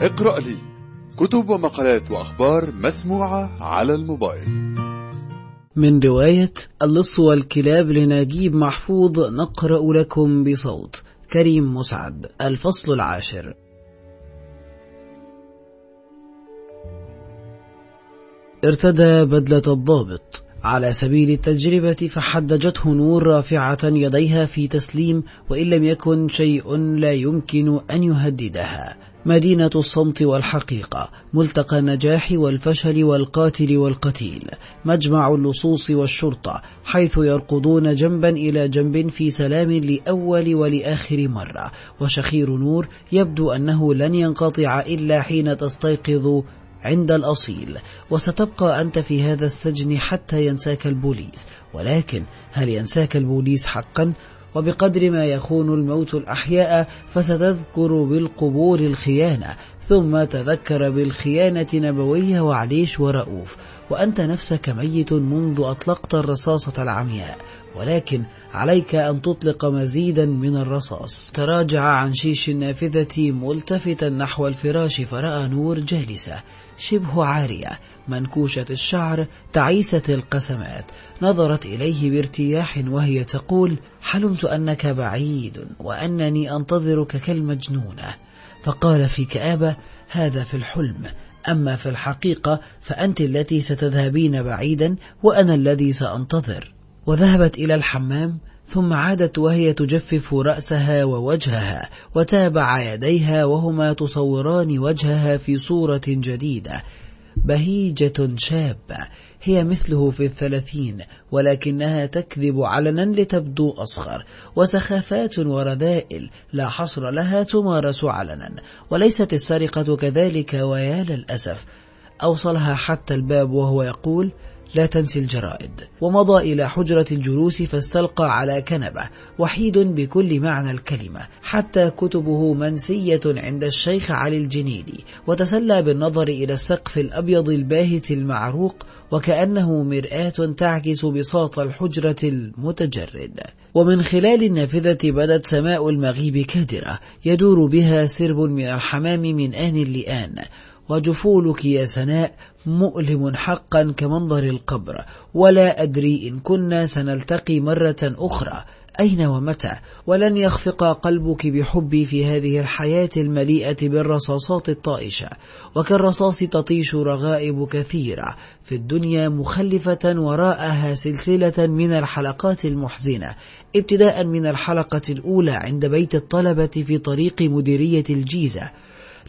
اقرأ لي كتب ومقالات وأخبار مسموعة على الموبايل. من رواية اللص والكلاب لنجيب محفوظ نقرأ لكم بصوت كريم مسعد الفصل العاشر. ارتدى بدلة الضابط. على سبيل التجربة فحدجته نور رافعة يديها في تسليم وإن لم يكن شيء لا يمكن أن يهددها. مدينة الصمت والحقيقة ملتقى النجاح والفشل والقاتل والقتيل مجمع اللصوص والشرطة حيث يرقدون جنبا إلى جنب في سلام لأول ولآخر مرة. وشخير نور يبدو أنه لن ينقطع إلا حين تستيقظ عند الأصيل. وستبقى أنت في هذا السجن حتى ينساك البوليس. ولكن هل ينساك البوليس حقا؟ وبقدر ما يخون الموت الأحياء فستذكر بالقبور الخيانة ثم تذكر بالخيانة نبوية وعليش ورؤوف وأنت نفسك ميت منذ أطلقت الرصاصة العمياء. ولكن عليك أن تطلق مزيدا من الرصاص. تراجع عن شيش النافذة ملتفتا نحو الفراش فرأى نور جالسة شبه عارية منكوشة الشعر تعيسة القسمات. نظرت إليه بارتياح وهي تقول حلمت أنك بعيد وأنني أنتظرك كالمجنونة. فقال في كآبة هذا في الحلم. أما في الحقيقة فأنت التي ستذهبين بعيدا وأنا الذي سأنتظر. وذهبت إلى الحمام ثم عادت وهي تجفف رأسها ووجهها وتابع يديها وهما تصوران وجهها في صورة جديدة بهيجة شابة هي مثله في الثلاثين ولكنها تكذب علنا لتبدو أصغر وسخافات ورذائل لا حصر لها تمارس علنا وليست السرقة كذلك ويا للأسف أوصلها حتى الباب وهو يقول لا تنسي الجرائد. ومضى إلى حجرة الجلوس فاستلقى على كنبة وحيد بكل معنى الكلمة حتى كتبه منسية عند الشيخ علي الجنيدي وتسلى بالنظر إلى السقف الأبيض الباهت المعروق وكأنه مرآة تعكس بساط الحجرة المتجرد. ومن خلال النافذة بدت سماء المغيب كادرة يدور بها سرب من الحمام من آن لآن. وجفولك يا سناء مؤلم حقا كمنظر القبر ولا أدري إن كنا سنلتقي مرة أخرى. أين ومتى؟ ولن يخفق قلبك بحبي في هذه الحياة المليئة بالرصاصات الطائشة. وكالرصاص تطيش رغائب كثيرة. في الدنيا مخلفة وراءها سلسلة من الحلقات المحزنة. ابتداء من الحلقة الأولى عند بيت الطلبة في طريق مديرية الجيزة.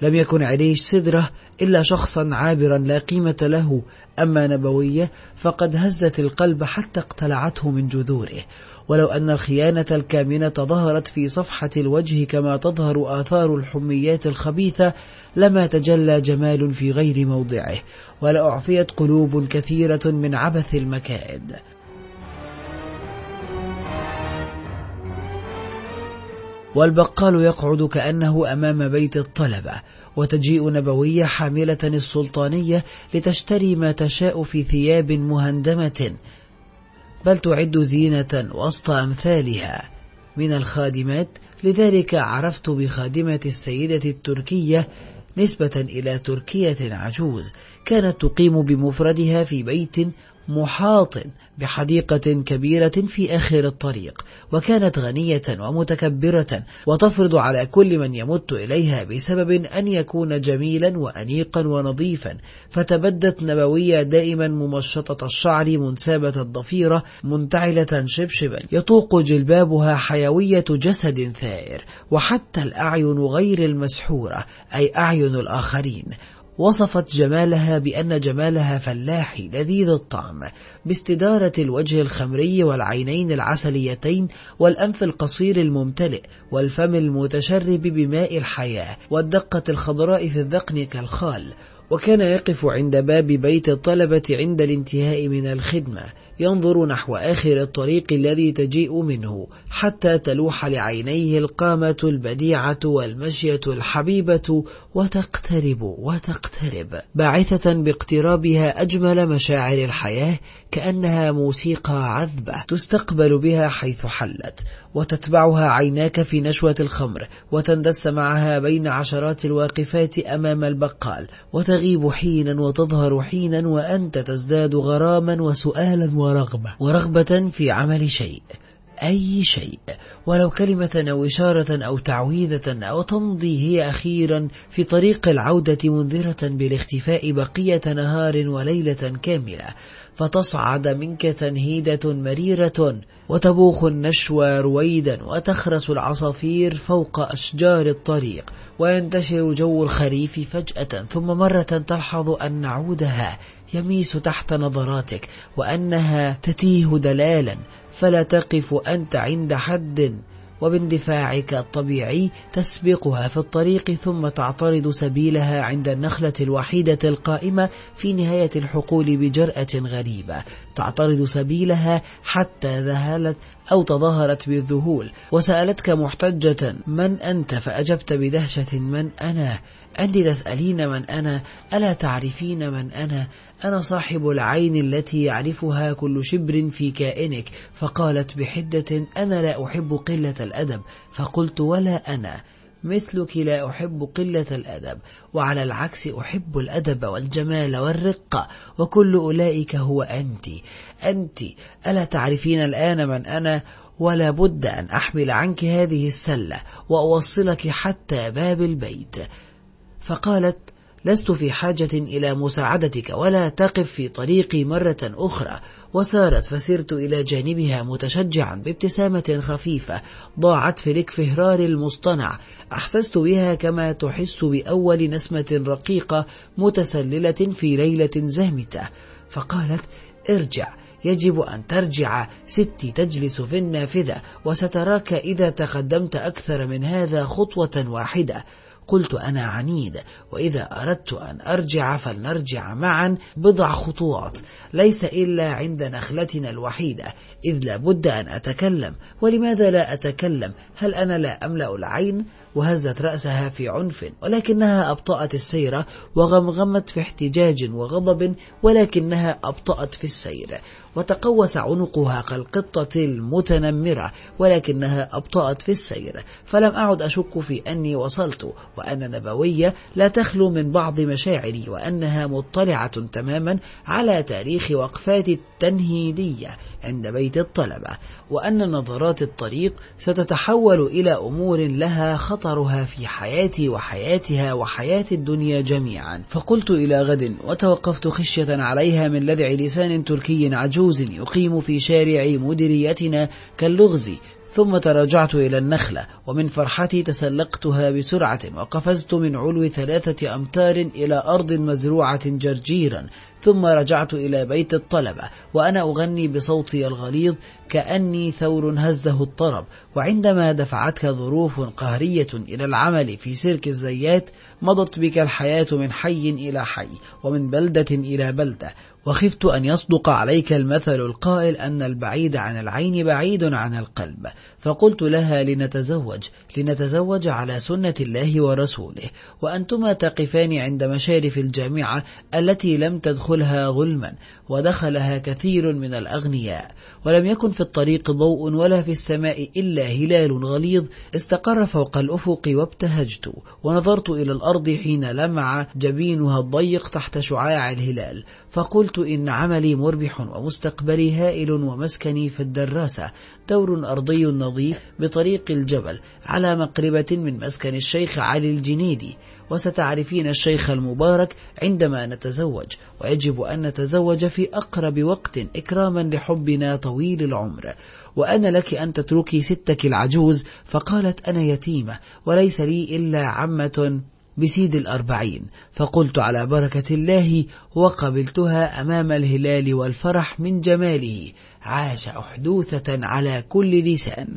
لم يكن عليش سدرة إلا شخصا عابرا لا قيمة له. أما نبوية فقد هزت القلب حتى اقتلعته من جذوره. ولو أن الخيانة الكامنة ظهرت في صفحة الوجه كما تظهر آثار الحميات الخبيثة لما تجلى جمال في غير موضعه. ولأعفيت قلوب كثيرة من عبث المكائد. والبقال يقعد كأنه أمام بيت الطلبة وتجيء نبوية حاملة السلطانية لتشتري ما تشاء في ثياب مهندمة بل تعد زينة وسط أمثالها. من الخادمات لذلك عرفت بخادمة السيدة التركية نسبة إلى تركية عجوز كانت تقيم بمفردها في بيت محاط بحديقة كبيرة في آخر الطريق وكانت غنية ومتكبرة وتفرض على كل من يمت إليها بسبب أن يكون جميلا وأنيقا ونظيفا. فتبدت نبوية دائما ممشطة الشعر منسابة الضفيرة منتعلة شبشبا. يطوق جلبابها حيوية جسد ثائر وحتى الأعين غير المسحورة أي أعين الآخرين. وصفت جمالها بأن جمالها فلاحي لذيذ الطعم باستدارة الوجه الخمري والعينين العسليتين والأنف القصير الممتلئ والفم المتشرب بماء الحياة والدقة الخضراء في الذقن كالخال وكان يقف عند باب بيت الطلبة عند الانتهاء من الخدمة. ينظر نحو آخر الطريق الذي تجيء منه حتى تلوح لعينيه القامة البديعة والمشية الحبيبة وتقترب وتقترب. باعثة باقترابها أجمل مشاعر الحياة كأنها موسيقى عذبة تستقبل بها حيث حلت. وتتبعها عيناك في نشوة الخمر وتندس معها بين عشرات الواقفات أمام البقال. وتغيب حينا وتظهر حينا وأنت تزداد غراما وسؤالا ورغبة. ورغبة في عمل شيء أي شيء ولو كلمة أو إشارة أو تعويذة أو تمضي هي أخيرا في طريق العودة منذرة بالاختفاء بقية نهار وليلة كاملة. فتصعد منك تنهيدة مريرة وتبوخ النشوى رويدا وتخرس العصافير فوق أشجار الطريق وينتشر جو الخريف فجأة ثم مرة تلحظ أن عودها يميس تحت نظراتك وأنها تتيه دلالا فلا تقف أنت عند حد وباندفاعك الطبيعي تسبقها في الطريق ثم تعترض سبيلها عند النخلة الوحيدة القائمة في نهاية الحقول بجرأة غريبة. تعترض سبيلها حتى ذهلت أو تظاهرت بالذهول. وسألتك محتجة من أنت فأجبت بدهشة من أنا. أنت تسألين من أنا ألا تعرفين من أنا؟ أنا صاحب العين التي يعرفها كل شبر في كائنك. فقالت بحدة أنا لا أحب قلة الأدب. فقلت ولا أنا مثلك لا أحب قلة الأدب وعلى العكس أحب الأدب والجمال والرقة وكل أولئك هو أنت. أنت ألا تعرفين الآن من أنا؟ ولا بد أن أحمل عنك هذه السلة وأوصلك حتى باب البيت. فقالت لست في حاجة إلى مساعدتك ولا تقف في طريقي مرة أخرى. وسارت فسرت إلى جانبها متشجعا بابتسامة خفيفة ضاعت في الإكفهرار المصطنع. أحسست بها كما تحس بأول نسمة رقيقة متسللة في ليلة زهمتة. فقالت ارجع يجب أن ترجع ستي تجلس في النافذة وستراك إذا تقدمت أكثر من هذا خطوة واحدة. قلت أنا عنيد وإذا أردت أن أرجع فلنرجع معا بضع خطوات. ليس إلا عند نخلتنا الوحيدة إذ لابد أن أتكلم. ولماذا لا أتكلم؟ هل أنا لا أملأ العين؟ وهزت رأسها في عنف ولكنها أبطأت السير وغمغمت في احتجاج وغضب ولكنها أبطأت في السير. وتقوس عنقها كالقطة المتنمرة ولكنها أبطأت في السير. فلم أعد أشك في أني وصلت وأن نبوية لا تخلو من بعض مشاعري وأنها مطلعة تماما على تاريخ وقفات التنهيدية عند بيت الطلبة وأن نظرات الطريق ستتحول إلى أمور لها خطرها في حياتي وحياتها وحياة الدنيا جميعا. فقلت إلى غد وتوقفت خشية عليها من لذع لسان تركي عجوز يقيم في شارع مديريتنا كاللغز. ثم تراجعت إلى النخلة ومن فرحتي تسلقتها بسرعة وقفزت من علو ثلاثة أمتار إلى أرض مزروعة جرجيرا ثم رجعت إلى بيت الطلبة وأنا أغني بصوتي الغليظ كأني ثور هزه الطرب وعندما دفعتك ظروف قهرية إلى العمل في سيرك الزيات مضت بك الحياة من حي إلى حي ومن بلدة إلى بلدة وخفت أن يصدق عليك المثل القائل أن البعيد عن العين بعيد عن القلب. فقلت لها لنتزوج لنتزوج على سنة الله ورسوله. وأنتما تقفان عند مشارف الجامعة التي لم تدخلها ظلما ودخلها كثير من الأغنياء. ولم يكن في الطريق ضوء ولا في السماء إلا هلال غليظ استقر فوق الأفق وابتهجت. ونظرت إلى الأرض حين لمع جبينها الضيق تحت شعاع الهلال. فقلت إن عملي مربح ومستقبلي هائل ومسكني في الدراسة. دور أرضي نظيف بطريق الجبل على مقربة من مسكن الشيخ علي الجنيدي. وستعرفين الشيخ المبارك عندما نتزوج. ويجب أن نتزوج في أقرب وقت إكراما لحبنا طويل العمر. وأنا لك أن تتركي ستك العجوز. فقالت أنا يتيمة وليس لي إلا عمة. بسيد الأربعين. فقلت على بركة الله وقبلتها أمام الهلال والفرح من جماله. عاش أحدوثة على كل لسان.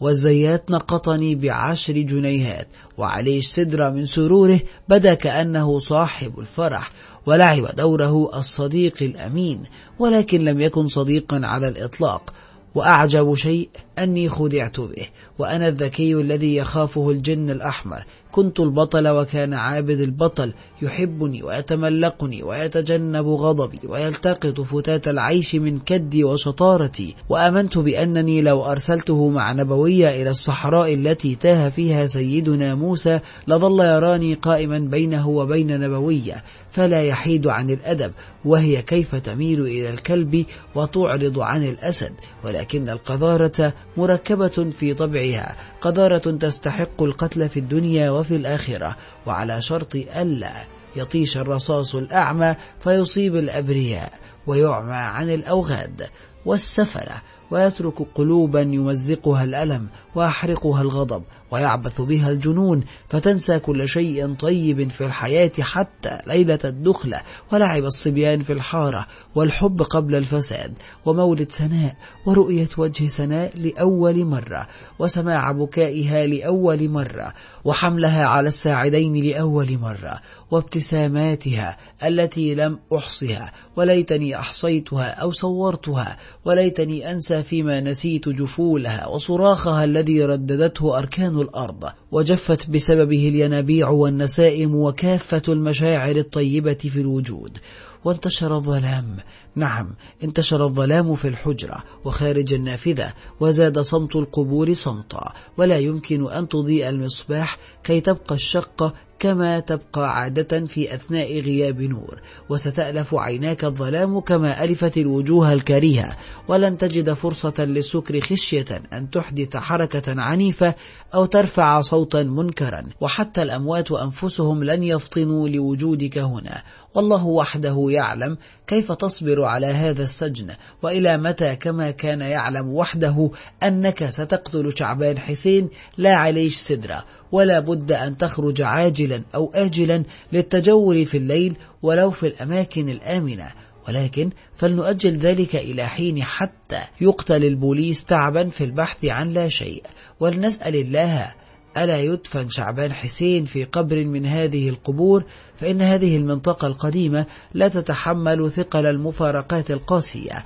والزيات نقطني بعشر جنيهات وعليه سدرة من سروره بدا كأنه صاحب الفرح. ولعب دوره الصديق الأمين ولكن لم يكن صديقا على الإطلاق. وأعجب شيء أني خدعت به. وأنا الذكي الذي يخافه الجن الأحمر. كنت البطل وكان عابد البطل يحبني ويتملقني ويتجنب غضبي ويلتقط فتاة العيش من كدي وشطارتي وأمنت بأنني لو أرسلته مع نبوية إلى الصحراء التي تاه فيها سيدنا موسى لظل يراني قائما بينه وبين نبوية فلا يحيد عن الأدب وهي كيف تميل إلى الكلب وتعرض عن الأسد ولكن القذارة مركبة في طبعها قذارة تستحق القتل في الدنيا وفي الآخرة وعلى شرط ألا يطيش الرصاص الأعمى فيصيب الأبرياء ويعمى عن الأوغاد والسفلة ويترك قلوبا يمزقها الألم ويحرقها الغضب ويعبث بها الجنون فتنسى كل شيء طيب في الحياة حتى ليلة الدخلة ولعب الصبيان في الحارة والحب قبل الفساد ومولد سناء ورؤية وجه سناء لأول مرة وسماع بكائها لأول مرة وحملها على الساعدين لأول مرة وابتساماتها التي لم أحصها وليتني أحصيتها أو صورتها وليتني أنسى فيما نسيت جفولها وصراخها الذي رددته أركان الأرض وجفت بسببه الينابيع والنسائم وكافة المشاعر الطيبة في الوجود. وانتشر الظلام. نعم انتشر الظلام في الحجرة وخارج النافذة وزاد صمت القبور صمتا. ولا يمكن أن تضيء المصباح كي تبقى الشقة كما تبقى عادة في أثناء غياب نور وستألف عيناك الظلام كما ألفت الوجوه الكريهة ولن تجد فرصة للسكر خشية أن تحدث حركة عنيفة أو ترفع صوتا منكرا وحتى الأموات أنفسهم لن يفطنوا لوجودك هنا. والله وحده يعلم كيف تصبر على هذا السجن وإلى متى كما كان يعلم وحده أنك ستقتل شعبان حسين لا عليش سدرة ولا بد أن تخرج عاجلا أو آجلا للتجول في الليل ولو في الأماكن الآمنة. ولكن فلنؤجل ذلك إلى حين حتى يقتل البوليس تعبا في البحث عن لا شيء. ولنسأل الله ألا يدفن شعبان حسين في قبر من هذه القبور فإن هذه المنطقة القديمة لا تتحمل ثقل المفارقات القاسية.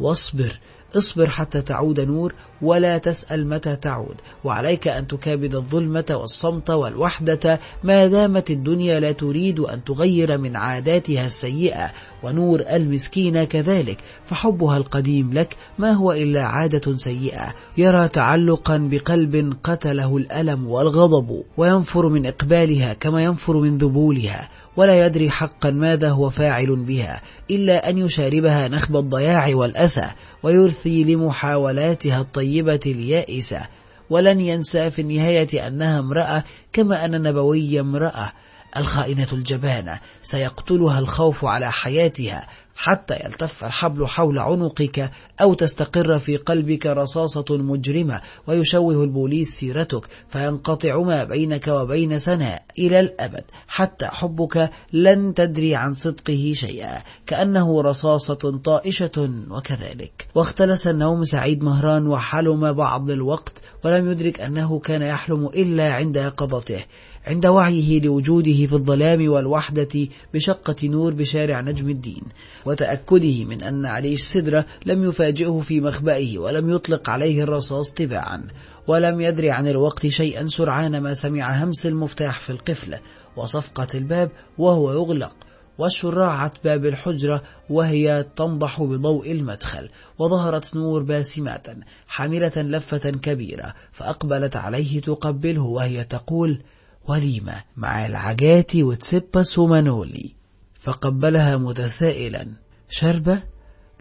واصبر. اصبر حتى تعود نور ولا تسأل متى تعود. وعليك أن تكابد الظلمة والصمت والوحدة. ما دامت الدنيا لا تريد أن تغير من عاداتها السيئة. ونور المسكين كذلك فحبها القديم لك ما هو إلا عادة سيئة. يرى تعلقا بقلب قتله الألم والغضب وينفر من إقبالها كما ينفر من ذبولها. ولا يدري حقا ماذا هو فاعل بها إلا أن يشاربها نخب الضياع والأسى ويرثي لمحاولاتها الطيبة اليائسة. ولن ينسى في النهاية أنها امرأة كما أن نبوي امرأة الخائنة الجبانة سيقتلها الخوف على حياتها. حتى يلتف الحبل حول عنقك أو تستقر في قلبك رصاصة مجرمة ويشوه البوليس سيرتك فينقطع ما بينك وبين سناء إلى الأبد حتى حبك لن تدري عن صدقه شيئا كأنه رصاصة طائشة وكذلك. واختلس النوم سعيد مهران وحلم بعض الوقت ولم يدرك أنه كان يحلم إلا عند يقظته عند وعيه لوجوده في الظلام والوحدة بشقة نور بشارع نجم الدين. وتأكده من أن عليه السدرة لم يفاجئه في مخبئه ولم يطلق عليه الرصاص تباعا ولم يدري عن الوقت شيئا سرعان ما سمع همس المفتاح في القفلة وصفقة الباب وهو يغلق وشراعة باب الحجرة وهي تنضح بضوء المدخل وظهرت نور باسمات حاملة لفة كبيرة فأقبلت عليه تقبله وهي تقول وليمة مع العجات وتسبة سومانولي فقبلها متسائلا. شربة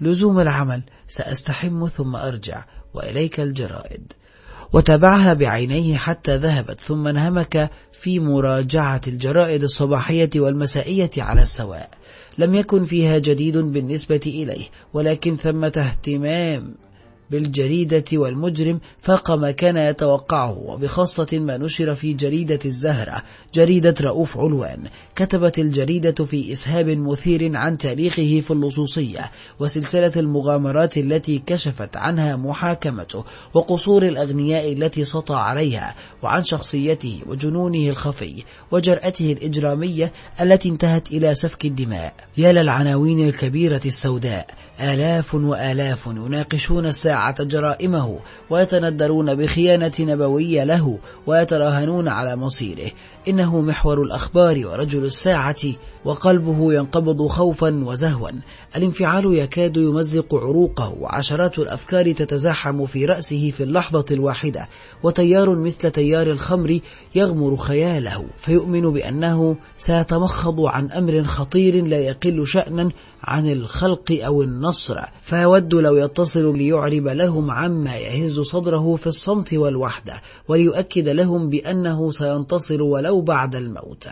لزوم العمل سأستحم ثم أرجع وإليك الجرائد. وتابعها بعينيه حتى ذهبت ثم انهمك في مراجعة الجرائد الصباحية والمسائية على السواء. لم يكن فيها جديد بالنسبة إليه ولكن ثمة اهتمام. بالجريدة والمجرم فاق ما كان يتوقعه وبخاصة ما نشر في جريدة الزهرة جريدة رؤوف علوان. كتبت الجريدة في إسهاب مثير عن تاريخه في اللصوصية وسلسلة المغامرات التي كشفت عنها محاكمته وقصور الأغنياء التي سطى عليها وعن شخصيته وجنونه الخفي وجرأته الإجرامية التي انتهت إلى سفك الدماء. يا للعناوين الكبيرة السوداء آلاف وآلاف يناقشون الساعة جرائمه ويتندرون بخيانة نبوية له ويتراهنون على مصيره. إنه محور الأخبار ورجل الساعة وقلبه ينقبض خوفا وزهوا. الانفعال يكاد يمزق عروقه وعشرات الأفكار تتزاحم في رأسه في اللحظة الواحدة. وتيار مثل تيار الخمر يغمر خياله فيؤمن بأنه سيتمخض عن أمر خطير لا يقل شأنا عن الخلق أو النصر. فيود لو يتصل ليعرب لهم عما يهز صدره في الصمت والوحدة وليؤكد لهم بأنه سينتصر ولو بعد الموت.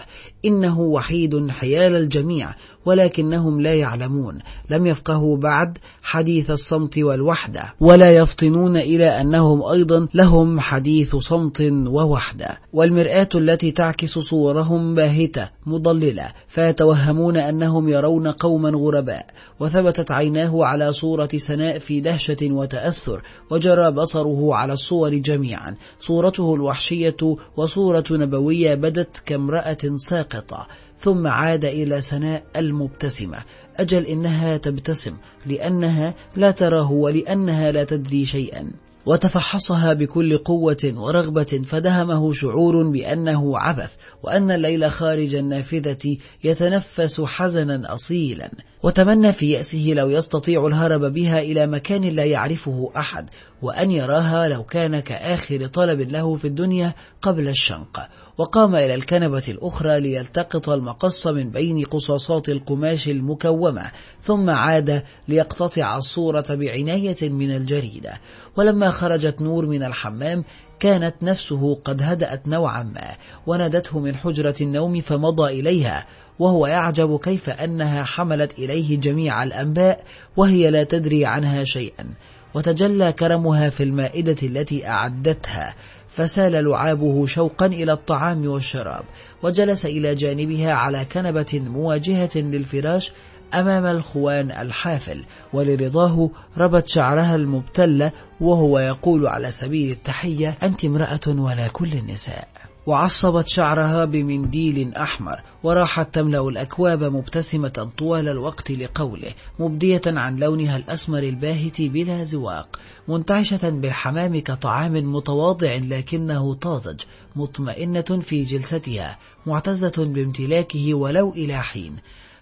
إنه وحيد حيال الجميع ولكنهم لا يعلمون. لم يفقهوا بعد حديث الصمت والوحدة ولا يفطنون إلى أنهم أيضا لهم حديث صمت ووحدة. والمرآة التي تعكس صورهم باهتة مضللة فيتوهمون أنهم يرون قوما غرباء. وثبتت عيناه على صورة سناء في دهشة وتأثر وجرى بصره على الصور جميعا. صورته الوحشية وصورة نبوية بدت كامرأة ساقطة. ثم عاد إلى سناء المبتسمة. أجل إنها تبتسم لأنها لا تراه ولأنها لا تدري شيئا. وتفحصها بكل قوة ورغبة فدهمه شعور بأنه عبث وأن الليل خارج النافذة يتنفس حزنا أصيلا. وتمنى في يأسه لو يستطيع الهرب بها إلى مكان لا يعرفه أحد. وأن يراها لو كان كآخر طلب له في الدنيا قبل الشنق. وقام إلى الكنبة الأخرى ليلتقط المقص من بين قصاصات القماش المكومة ثم عاد ليقتطع الصورة بعناية من الجريدة. ولما خرجت نور من الحمام كانت نفسه قد هدأت نوعا ما ونادته من حجرة النوم فمضى إليها وهو يعجب كيف أنها حملت إليه جميع الأنباء وهي لا تدري عنها شيئا. وتجلى كرمها في المائدة التي أعدتها فسال لعابه شوقا إلى الطعام والشراب وجلس إلى جانبها على كنبة مواجهة للفراش أمام الخوان الحافل ولرضاه ربت شعرها المبتلة وهو يقول على سبيل التحية أنت امرأة ولا كل النساء. وعصبت شعرها بمنديل أحمر وراحت تملأ الأكواب مبتسمة طوال الوقت لقوله مبدية عن لونها الأسمر الباهت بلا زواق منتعشة بالحمام كطعام متواضع لكنه طازج مطمئنة في جلستها معتزة بامتلاكه ولو إلى حين.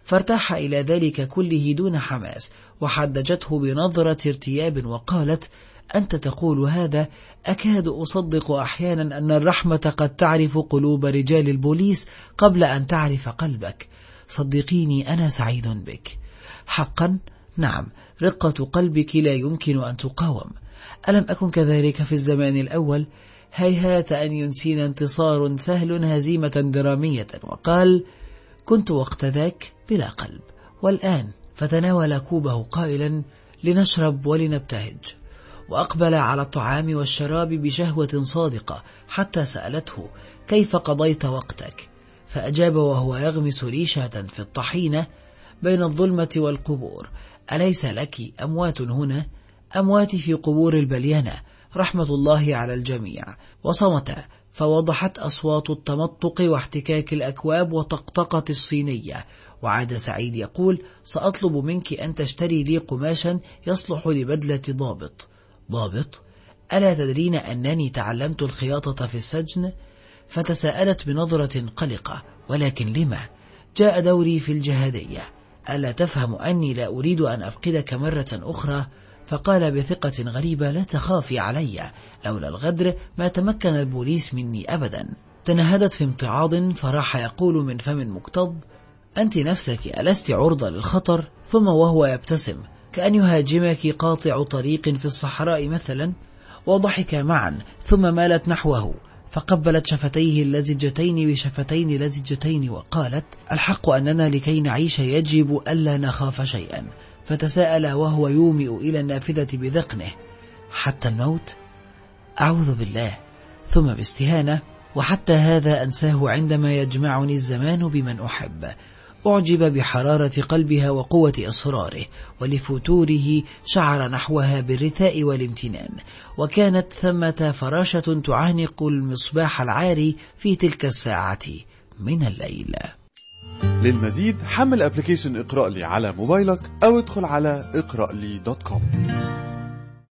فارتاح إلى ذلك كله دون حماس وحدجته بنظرة ارتياب وقالت أنت تقول هذا أكاد أصدق أحيانا أن الرحمة قد تعرف قلوب رجال البوليس قبل أن تعرف قلبك. صدقيني أنا سعيد بك. حقا نعم رقة قلبك لا يمكن أن تقاوم. ألم أكن كذلك في الزمان الأول؟ هيهات أن ينسينا انتصار سهل هزيمة درامية. وقال كنت وقت ذاك بلا قلب والآن فتناول كوبه قائلا لنشرب ولنبتهج. وأقبل على الطعام والشراب بشهوة صادقة حتى سألته كيف قضيت وقتك؟ فأجاب وهو يغمس ريشة في الطحينة بين الظلمة والقبور. أليس لك أموات هنا؟ أموات في قبور البلينة رحمة الله على الجميع. وصمت فوضحت أصوات التمطق واحتكاك الأكواب وطقطقة الصينية. وعاد سعيد يقول سأطلب منك أن تشتري لي قماشا يصلح لبدلة ضابط. ضابط ألا تدرين أنني تعلمت الخياطة في السجن؟ فتساءلت بنظرة قلقة ولكن لما؟ جاء دوري في الجهادية. ألا تفهم أني لا أريد أن أفقدك مرة أخرى؟ فقال بثقة غريبة لا تخافي علي. لولا الغدر ما تمكن البوليس مني أبدا. تنهدت في امتعاض فراح يقول من فم مكتظ أنت نفسك ألست عرضة للخطر؟ ثم وهو يبتسم كأن يهاجمك قاطع طريق في الصحراء مثلا وضحك معا ثم مالت نحوه فقبلت شفتيه اللزجتين بشفتين لزجتين وقالت الحق أننا لكي نعيش يجب ألا نخاف شيئا. فتساءل وهو يومئ إلى النافذة بذقنه حتى الموت؟ أعوذ بالله. ثم باستهانة وحتى هذا أنساه عندما يجمعني الزمان بمن أحب. أعجب بحرارة قلبها وقوة إصراره ولفتوره شعر نحوها بالرثاء والامتنان. وكانت ثمة فراشة تعانق المصباح العاري في تلك الساعة من الليل. للمزيد حمل application اقرأ لي على موبايلك أو ادخل على اقرأ لي dot com.